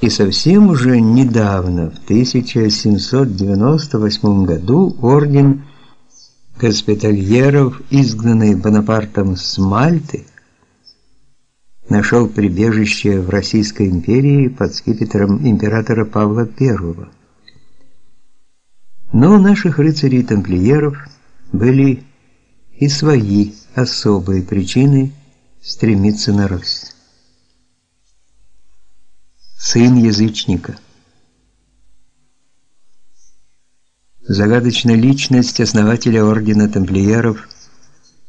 И совсем уже недавно, в 1798 году, орден госпитальеров, изгнанный Бонапартом с Мальты, нашел прибежище в Российской империи под скипетром императора Павла I. Но у наших рыцарей-тамплиеров были и свои особые причины стремиться на Русь. Сын язычника. Загадочная личность основателя ордена тамплиеров,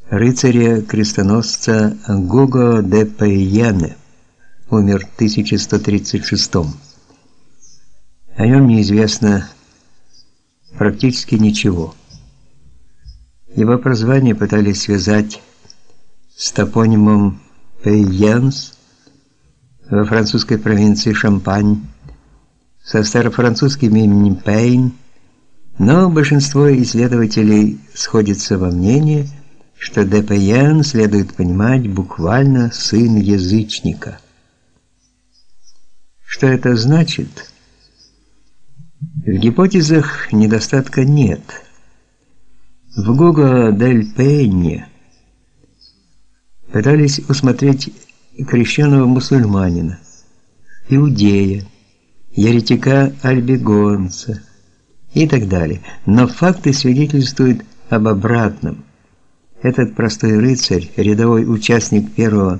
рыцаря-крестоносца Гуго де Пайяне, умер в 1136 -м. О нем неизвестно практически ничего. Его прозвание пытались связать с топонимом Пейянс во французской провинции Шампань со старофранцузским именем Пейн, но большинство исследователей сходится во мнении, что де Пейян следует понимать буквально сын язычника. Что это значит? В гипотезах недостатка нет. В Гуго дель Пейне пытались усмотреть крещенного мусульманина, иудея, еретика альбегонца и так далее. Но факты свидетельствуют об обратном. Этот простой рыцарь, рядовой участник первого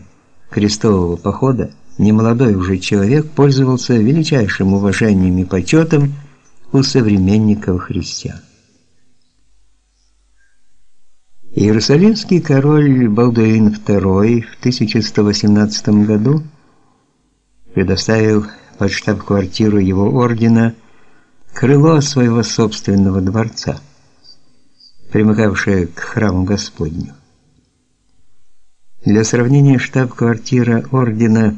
крестового похода, немолодой уже человек, пользовался величайшим уважением и почетом у современников христиан. Иерусалимский король Балдуин II в 1118 году предоставил под штаб-квартиру его ордена крыло своего собственного дворца, примыкавшее к храму Господню. Для сравнения, штаб-квартира ордена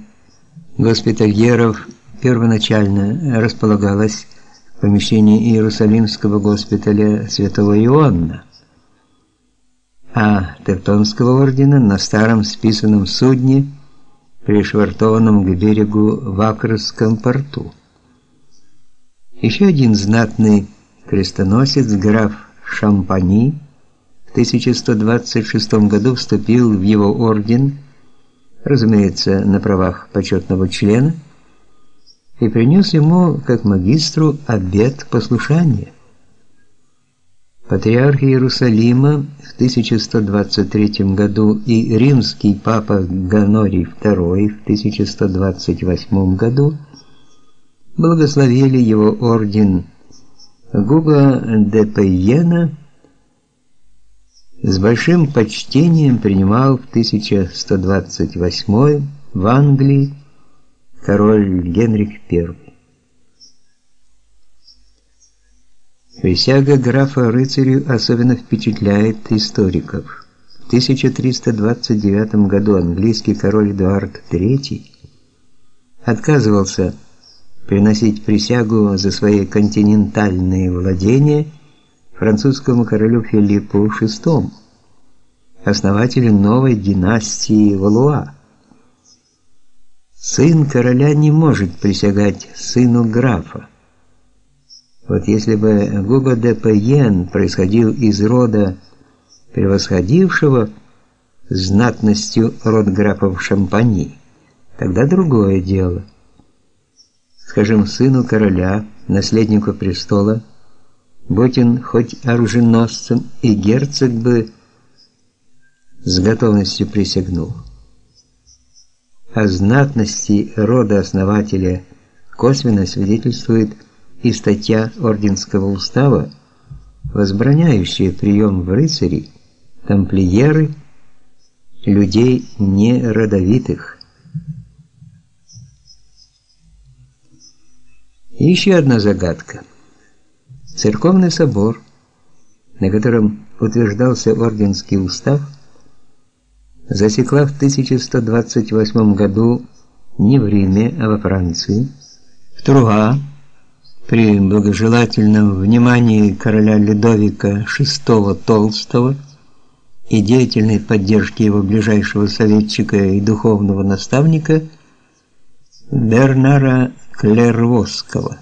госпитальеров первоначально располагалась в помещении Иерусалимского госпиталя Святого Иоанна а Тевтонского ордена на старом списанном судне, пришвартованном к берегу в Акрском порту. Еще один знатный крестоносец, граф Шампани, в 1126 году вступил в его орден, разумеется, на правах почетного члена, и принес ему, как магистру, обет послушания. Патриарх Иерусалима в 1123 году и римский папа Ганорий II в 1128 году благословили его орден Гуга де Пейена с большим почтением принимал в 1128 в Англии король Генрих I. Присяга графа рыцарю особенно впечатляет историков. В 1329 году английский король Эдуард III отказывался приносить присягу за свои континентальные владения французскому королю Филиппу VI, основателю новой династии Валуа. Сын короля не может присягать сыну графа. Вот если бы Гуго де Пейен происходил из рода превосходившего знатностью род графов Шампани, тогда другое дело. Скажем, сыну короля, наследнику престола, будь он хоть оруженосцем, и герцог бы с готовностью присягнул. О знатности рода основателя косвенно свидетельствует и статья орденского устава, возбраняющая прием в рыцари, тамплиеры, людей неродовитых. И еще одна загадка. Церковный собор, на котором утверждался орденский устав, засекла в 1128 году не в Риме, а во Франции, в Труа, при благожелательном внимании короля Людовика VI Толстого и деятельной поддержке его ближайшего советчика и духовного наставника Бернара Клервосского.